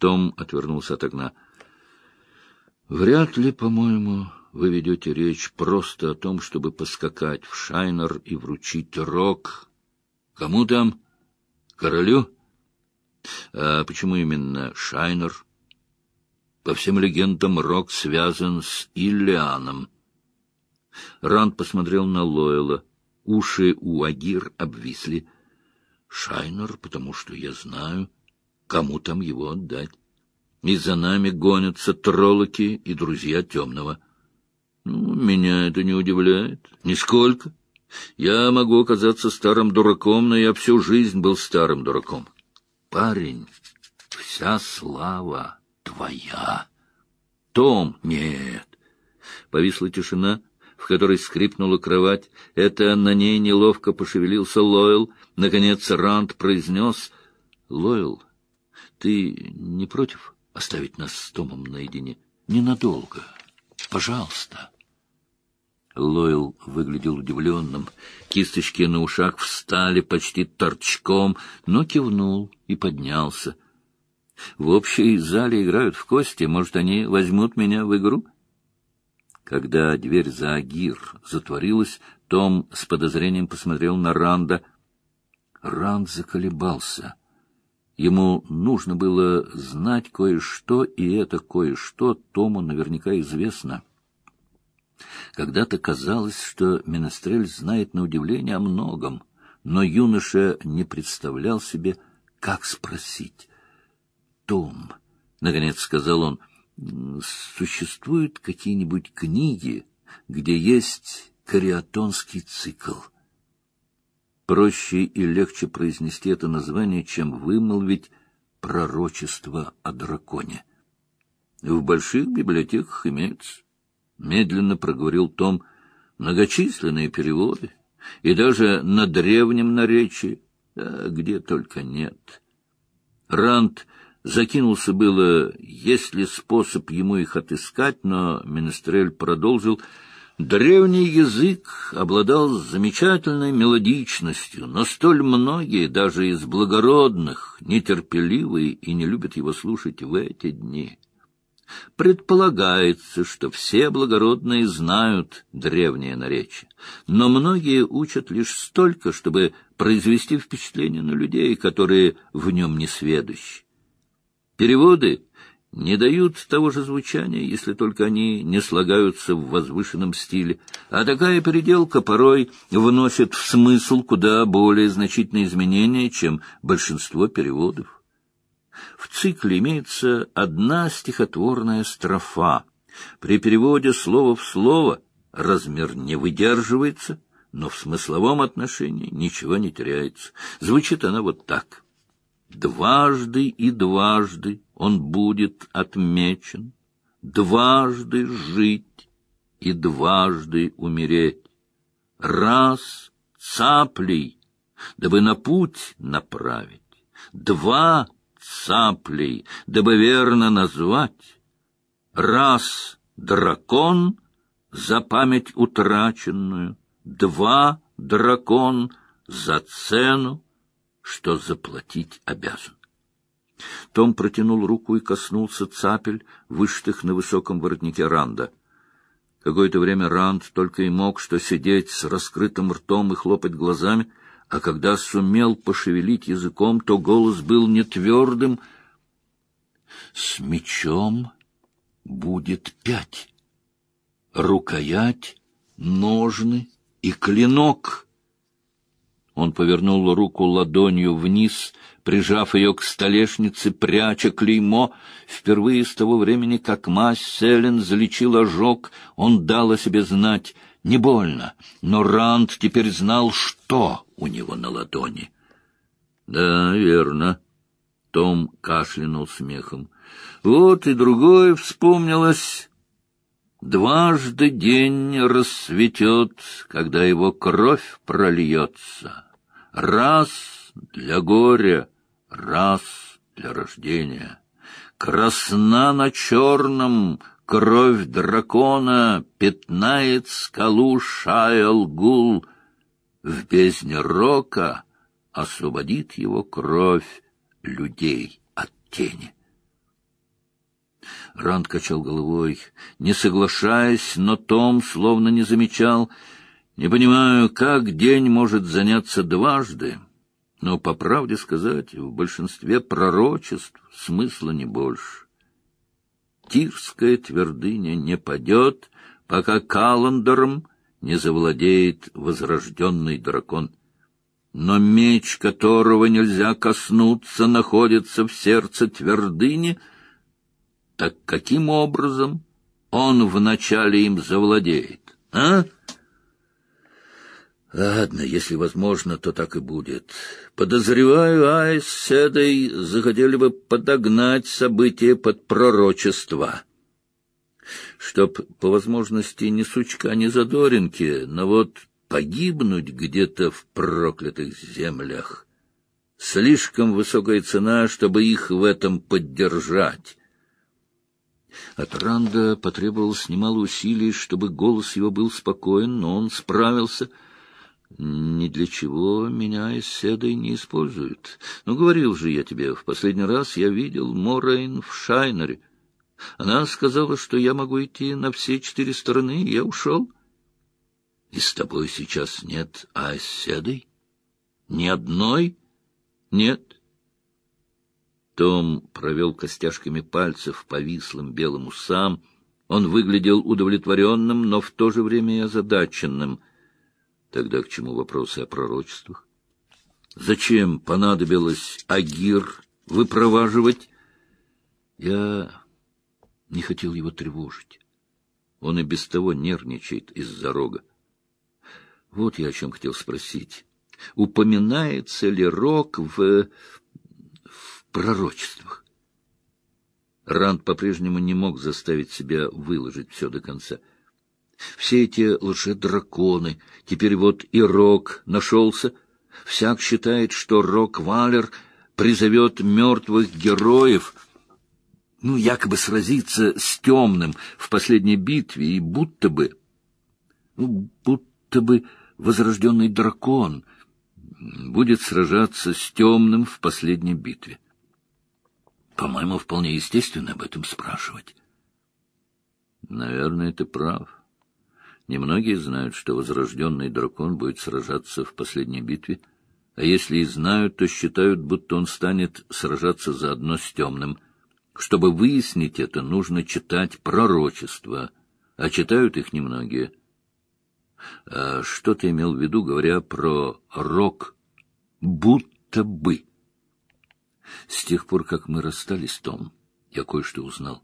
Том отвернулся от окна. Вряд ли, по-моему, вы ведете речь просто о том, чтобы поскакать в Шайнер и вручить рог. Кому там? Королю? А почему именно Шайнер? По всем легендам, рог связан с Иллианом. Ранд посмотрел на Лойла. Уши у Агир обвисли. Шайнер, потому что я знаю, кому там его отдать. И за нами гонятся троллоки и друзья темного. Ну, меня это не удивляет. Нисколько. Я могу оказаться старым дураком, но я всю жизнь был старым дураком. Парень, вся слава твоя. Том, нет. Повисла тишина, в которой скрипнула кровать. Это на ней неловко пошевелился Лойл. Наконец Ранд произнес. — Лойл, ты не против оставить нас с Томом наедине? Ненадолго. Пожалуйста. Лойл выглядел удивленным. Кисточки на ушах встали почти торчком, но кивнул и поднялся. В общей зале играют в кости. Может, они возьмут меня в игру? Когда дверь за Агир затворилась, Том с подозрением посмотрел на Ранда. Ранд заколебался. Ему нужно было знать кое-что, и это кое-что Тому наверняка известно. Когда-то казалось, что Менестрель знает на удивление о многом, но юноша не представлял себе, как спросить. «Том», — наконец сказал он, — «существуют какие-нибудь книги, где есть кариатонский цикл?» Проще и легче произнести это название, чем вымолвить пророчество о драконе. В больших библиотеках имеются медленно проговорил Том, многочисленные переводы, и даже на древнем наречии, да где только нет. Ранд закинулся было, есть ли способ ему их отыскать, но Менестрель продолжил — Древний язык обладал замечательной мелодичностью, но столь многие, даже из благородных, нетерпеливые и не любят его слушать в эти дни. Предполагается, что все благородные знают древнее наречие, но многие учат лишь столько, чтобы произвести впечатление на людей, которые в нем не сведущи. Переводы не дают того же звучания, если только они не слагаются в возвышенном стиле, а такая переделка порой вносит в смысл куда более значительные изменения, чем большинство переводов. В цикле имеется одна стихотворная строфа. При переводе слова в слово размер не выдерживается, но в смысловом отношении ничего не теряется. Звучит она вот так. «Дважды и дважды он будет отмечен, дважды жить и дважды умереть. Раз цаплей, дабы на путь направить, два цаплей, дабы верно назвать. Раз дракон за память утраченную, два дракон за цену, что заплатить обязан. Том протянул руку и коснулся цапель, вышитых на высоком воротнике Ранда. Какое-то время Ранд только и мог что сидеть с раскрытым ртом и хлопать глазами, а когда сумел пошевелить языком, то голос был не твердым. С мечом будет пять. Рукоять, ножны и клинок. Он повернул руку ладонью вниз, прижав ее к столешнице, пряча клеймо. Впервые с того времени, как мазь Селен залечил ожог, он дал о себе знать — не больно, но Ранд теперь знал, что у него на ладони. — Да, верно. Том кашлянул смехом. Вот и другое вспомнилось. Дважды день рассветет, когда его кровь прольется. Раз для горя, раз для рождения. Красна на черном, Кровь дракона пятнает скалу Шайл-Гул. В бездне рока освободит его кровь людей от тени. Ранд качал головой, не соглашаясь, но Том словно не замечал. Не понимаю, как день может заняться дважды, но, по правде сказать, в большинстве пророчеств смысла не больше. Тирская твердыня не падет, пока Каландером не завладеет возрожденный дракон. Но меч, которого нельзя коснуться, находится в сердце твердыни — так каким образом он вначале им завладеет, а? Ладно, если возможно, то так и будет. Подозреваю, Айс с Эдой захотели бы подогнать события под пророчество. Чтоб, по возможности, ни сучка, ни задоринки, но вот погибнуть где-то в проклятых землях. Слишком высокая цена, чтобы их в этом поддержать. От Ранда потребовалось немало усилий, чтобы голос его был спокоен, но он справился. Ни для чего меня из седой не используют. Ну, говорил же я тебе, в последний раз я видел Морейн в Шайнере. Она сказала, что я могу идти на все четыре стороны, и я ушел. И с тобой сейчас нет Айседой? Ни одной? Нет. Том провел костяшками пальцев по вислым белым усам. Он выглядел удовлетворенным, но в то же время и озадаченным. Тогда к чему вопросы о пророчествах? Зачем понадобилось Агир выпроваживать? Я не хотел его тревожить. Он и без того нервничает из-за рога. Вот я о чем хотел спросить. Упоминается ли рог в пророчествах. Ранд по-прежнему не мог заставить себя выложить все до конца. Все эти лжедраконы, теперь вот и Рок нашелся. Всяк считает, что Рок-Валер призовет мертвых героев, ну, якобы сразиться с темным в последней битве, и будто бы, ну, будто бы возрожденный дракон будет сражаться с темным в последней битве. По-моему, вполне естественно об этом спрашивать. Наверное, ты прав. Немногие знают, что возрожденный дракон будет сражаться в последней битве, а если и знают, то считают, будто он станет сражаться заодно с темным. Чтобы выяснить это, нужно читать пророчества, а читают их немногие. А что ты имел в виду, говоря про рок «будто бы»? С тех пор, как мы расстались, Том, я кое-что узнал.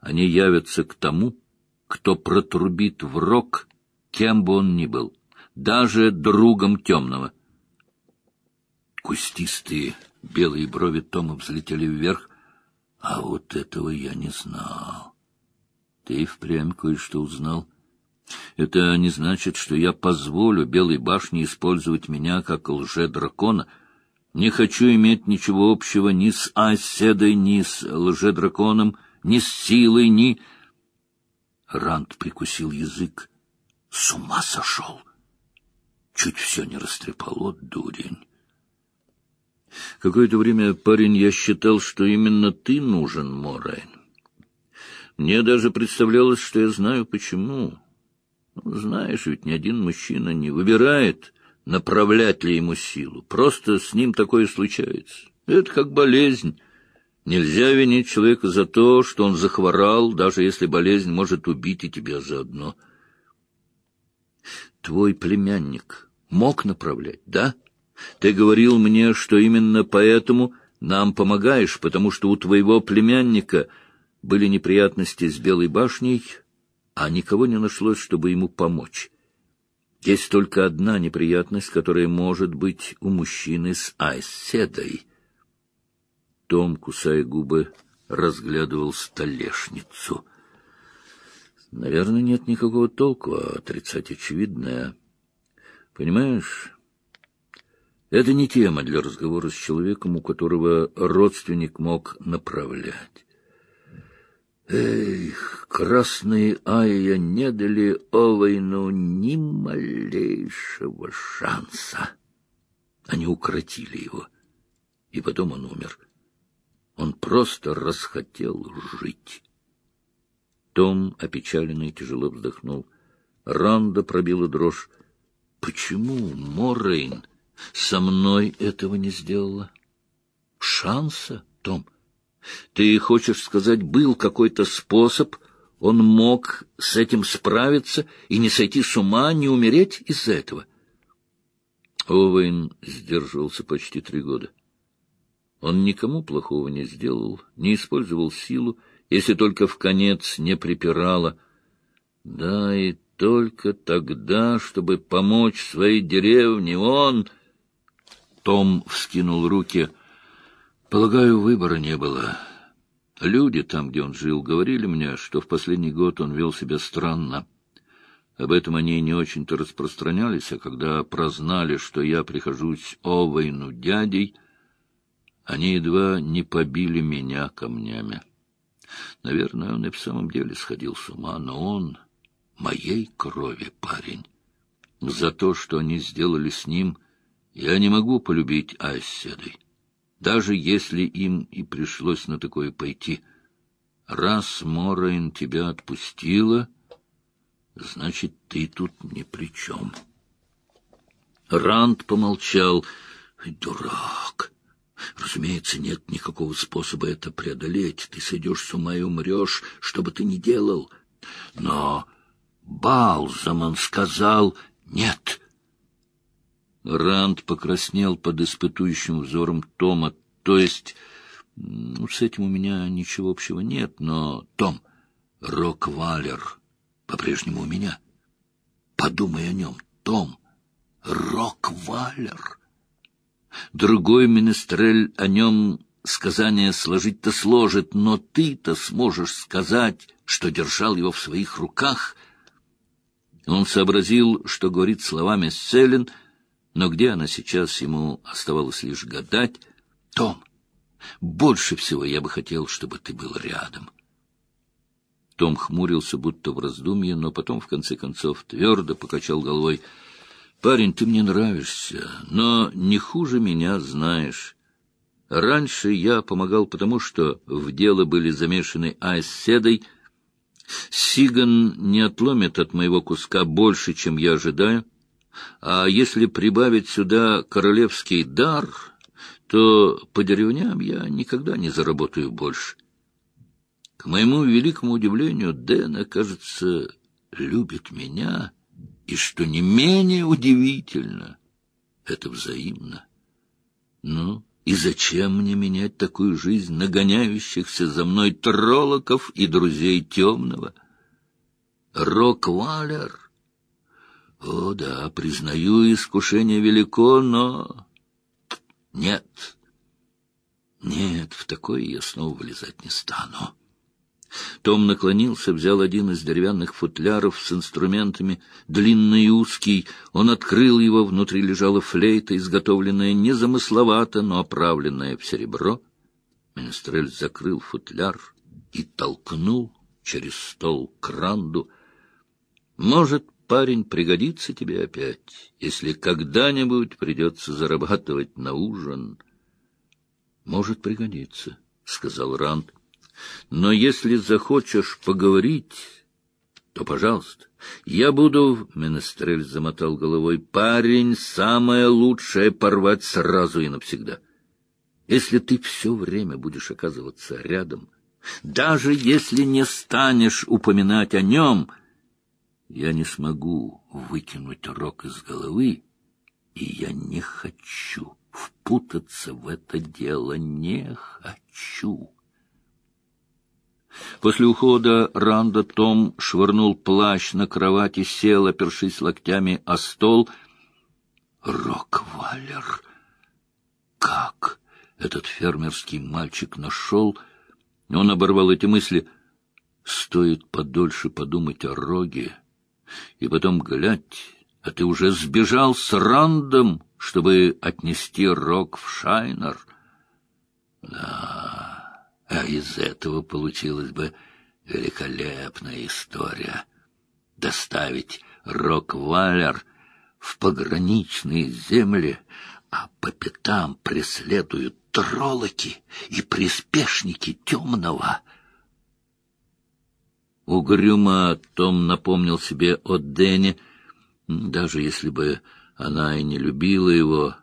Они явятся к тому, кто протрубит в рог, кем бы он ни был, даже другом темного. Кустистые белые брови Тома взлетели вверх, а вот этого я не знал. Ты впрямь кое-что узнал. Это не значит, что я позволю Белой башне использовать меня как лже-дракона — не хочу иметь ничего общего ни с Аседой, ни с лжедраконом, ни с силой, ни... Ранд прикусил язык. С ума сошел! Чуть все не растрепал, от дурень. Какое-то время, парень, я считал, что именно ты нужен, Морайн. Мне даже представлялось, что я знаю, почему. Ну, знаешь, ведь ни один мужчина не выбирает направлять ли ему силу. Просто с ним такое случается. Это как болезнь. Нельзя винить человека за то, что он захворал, даже если болезнь может убить и тебя заодно. Твой племянник мог направлять, да? Ты говорил мне, что именно поэтому нам помогаешь, потому что у твоего племянника были неприятности с Белой башней, а никого не нашлось, чтобы ему помочь. Есть только одна неприятность, которая может быть у мужчины с айседой. Том, кусая губы, разглядывал столешницу. Наверное, нет никакого толку отрицать очевидное. Понимаешь, это не тема для разговора с человеком, у которого родственник мог направлять. Эх, красные Айя не дали Овейну ни малейшего шанса. Они укротили его, и потом он умер. Он просто расхотел жить. Том, опечаленный, тяжело вздохнул. Ранда пробила дрожь. Почему Моррейн со мной этого не сделала? Шанса, Том? Ты хочешь сказать, был какой-то способ, он мог с этим справиться и не сойти с ума, не умереть из-за этого? Оуэйн сдерживался почти три года. Он никому плохого не сделал, не использовал силу, если только в конец не припирала. Да, и только тогда, чтобы помочь своей деревне, он... Том вскинул руки. Полагаю, выбора не было. Люди там, где он жил, говорили мне, что в последний год он вел себя странно. Об этом они не очень-то распространялись, а когда прознали, что я прихожусь о войну дядей, они едва не побили меня камнями. Наверное, он и в самом деле сходил с ума, но он моей крови парень. За то, что они сделали с ним, я не могу полюбить Айседой, даже если им и пришлось на такое пойти. Раз Морейн тебя отпустила, значит, ты тут ни при чем. Ранд помолчал. Дурак! Разумеется, нет никакого способа это преодолеть. Ты сойдешь с ума и умрешь, что бы ты ни делал. Но Балзаман сказал «нет». Ранд покраснел под испытующим взором Тома. То есть, ну, с этим у меня ничего общего нет, но, Том, Рок-Валер по-прежнему у меня. Подумай о нем, Том, Рок-Валер. Другой министрель о нем сказание сложить-то сложит, но ты-то сможешь сказать, что держал его в своих руках. Он сообразил, что говорит словами Селин, но где она сейчас, ему оставалось лишь гадать. Том, больше всего я бы хотел, чтобы ты был рядом. Том хмурился, будто в раздумье, но потом, в конце концов, твердо покачал головой — Парень, ты мне нравишься, но не хуже меня знаешь. Раньше я помогал потому, что в дело были замешаны Айс Седой. Сиган не отломит от моего куска больше, чем я ожидаю. А если прибавить сюда королевский дар, то по деревням я никогда не заработаю больше. К моему великому удивлению, Дэна, кажется, любит меня и, что не менее удивительно, это взаимно. Ну, и зачем мне менять такую жизнь нагоняющихся за мной троллоков и друзей темного? Рок-Валер? О, да, признаю, искушение велико, но... Нет, нет, в такое я снова влезать не стану. Том наклонился, взял один из деревянных футляров с инструментами, длинный и узкий. Он открыл его, внутри лежала флейта, изготовленная незамысловато, но оправленная в серебро. Менестрель закрыл футляр и толкнул через стол к ранду. «Может, парень пригодится тебе опять, если когда-нибудь придется зарабатывать на ужин». «Может, пригодится», — сказал Ранд. Но если захочешь поговорить, то, пожалуйста, я буду, — Менестрель замотал головой, — парень, самое лучшее порвать сразу и навсегда. Если ты все время будешь оказываться рядом, даже если не станешь упоминать о нем, я не смогу выкинуть рог из головы, и я не хочу впутаться в это дело, не хочу. После ухода Ранда Том швырнул плащ на кровати, сел, опершись локтями о стол. Роквалер! Как этот фермерский мальчик нашел... Он оборвал эти мысли. Стоит подольше подумать о роге. И потом глядь, а ты уже сбежал с Рандом, чтобы отнести рог в Шайнер. Да... А из этого получилась бы великолепная история. Доставить Рок-Валер в пограничные земли, а по пятам преследуют троллоки и приспешники темного. Угрюмо Том напомнил себе о Дэне, даже если бы она и не любила его,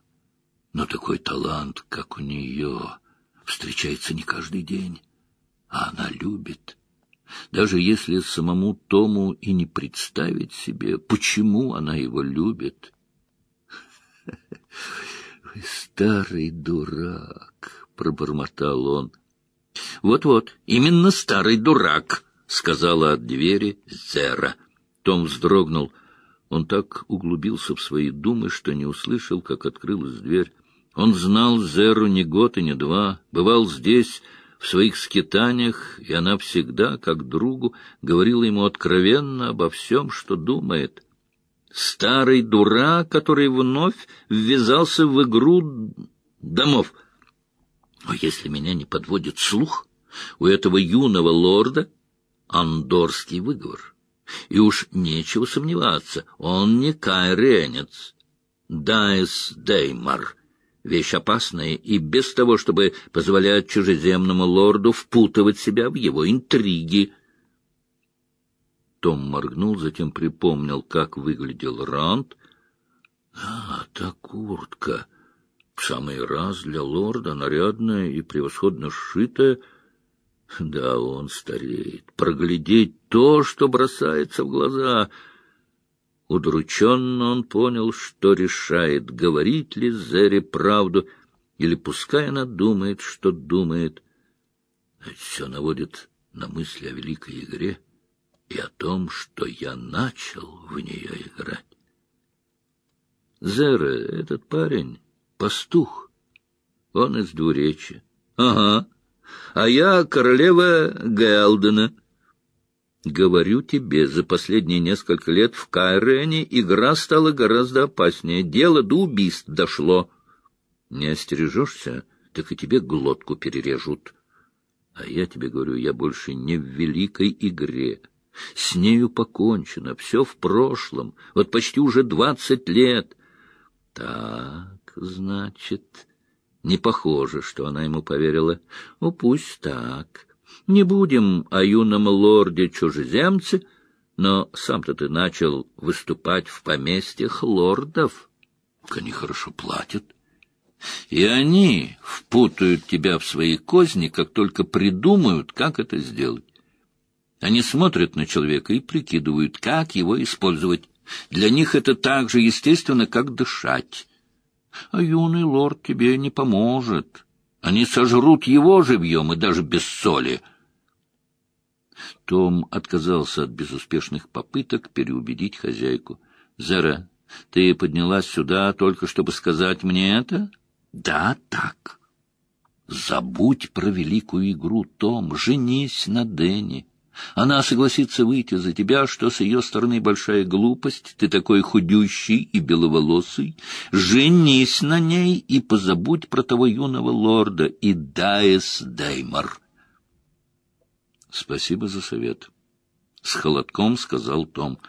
но такой талант, как у нее, встречается не каждый день, а она любит. Даже если самому Тому и не представить себе, почему она его любит. — Старый дурак, — пробормотал он. Вот — Вот-вот, именно старый дурак, — сказала от двери Зера. Том вздрогнул. Он так углубился в свои думы, что не услышал, как открылась дверь. Он знал Зеру не год и не два, бывал здесь в своих скитаниях, и она всегда, как другу, говорила ему откровенно обо всем, что думает. Старый дурак, который вновь ввязался в игру домов. Но если меня не подводит слух, у этого юного лорда андорский выговор. И уж нечего сомневаться, он не кайренец. Дайс Деймар — вещь опасная, и без того, чтобы позволять чужеземному лорду впутывать себя в его интриги. Том моргнул, затем припомнил, как выглядел Ранд. А, та куртка! В самый раз для лорда, нарядная и превосходно сшитая — да, он стареет. Проглядеть то, что бросается в глаза. Удрученно он понял, что решает, говорить ли Зере правду, или пускай она думает, что думает. Все наводит на мысли о великой игре и о том, что я начал в нее играть. Зера, этот парень, пастух, он из двуречья. Ага, а я королева Гелдена. Говорю тебе, за последние несколько лет в Кайрене игра стала гораздо опаснее. Дело до убийств дошло. Не остережешься, так и тебе глотку перережут. А я тебе говорю, я больше не в великой игре. С нею покончено, все в прошлом. Вот почти уже двадцать лет. Так, значит... Не похоже, что она ему поверила. Ну, пусть так. Не будем о юном лорде-чужеземце, но сам-то ты начал выступать в поместьях лордов. Они хорошо платят. И они впутают тебя в свои козни, как только придумают, как это сделать. Они смотрят на человека и прикидывают, как его использовать. Для них это так же естественно, как дышать а юный лорд тебе не поможет. Они сожрут его живьем и даже без соли. Том отказался от безуспешных попыток переубедить хозяйку. — Зара, ты поднялась сюда только чтобы сказать мне это? — Да, так. — Забудь про великую игру, Том, женись на Дэнни. Она согласится выйти за тебя, что с ее стороны большая глупость, ты такой худющий и беловолосый. Женись на ней и позабудь про того юного лорда и Дайс Деймар. Спасибо за совет. С холодком сказал Том.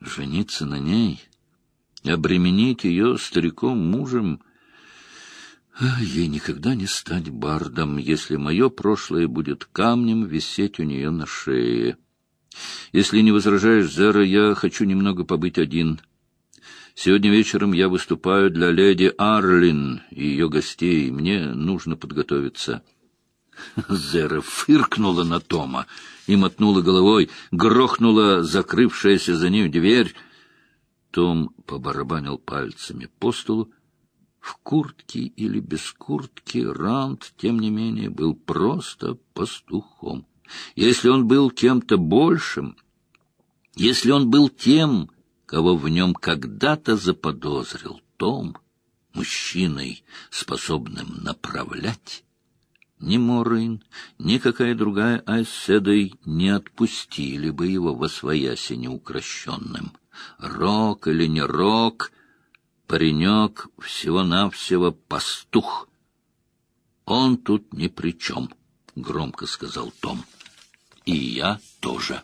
Жениться на ней, обременить ее стариком-мужем — Ей никогда не стать бардом, если мое прошлое будет камнем висеть у нее на шее. Если не возражаешь, Зера, я хочу немного побыть один. Сегодня вечером я выступаю для леди Арлин и ее гостей. Мне нужно подготовиться. Зера фыркнула на Тома и мотнула головой, грохнула закрывшаяся за нею дверь. Том побарабанил пальцами по столу, в куртке или без куртки, Ранд, тем не менее, был просто пастухом. Если он был кем-то большим, если он был тем, кого в нем когда-то заподозрил Том, мужчиной, способным направлять, ни Морейн, ни какая другая Айседой не отпустили бы его во свояси неукрощенным. Рок или не рок, паренек всего-навсего пастух. Он тут ни при чем, — громко сказал Том. И я тоже.